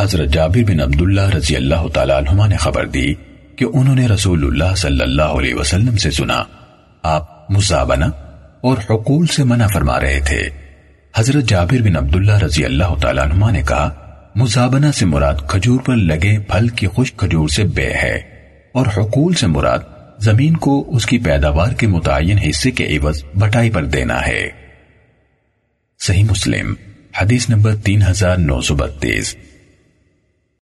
حضرت جابر بن عبداللہ رضی اللہ تعالیٰ عنہما نے خبر دی کہ انہوں نے رسول اللہ صلی اللہ علیہ وسلم سے سنا، آپ مزابنہ اور حقول سے منع فرما رہے تھے۔ حضرت جابر بن عبداللہ رضی اللہ تعالیٰ عنہما نے کہا مزابنہ سے مراد کھجور پر لگے پھل کی خوش کھجور سے بے ہے اور حقول سے مراد زمین کو اس کی پیداوار کے متعین حصے کے عوض بٹائی پر دینا ہے۔ صحیح مسلم، حدیث نمبر تین ہزار نو سو بتیس۔